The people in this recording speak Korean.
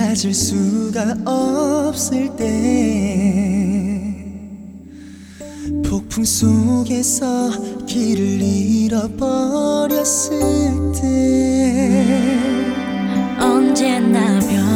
찾을 수가 없을 때 폭풍 속에서 길을 잃어버렸을 때 언제나 변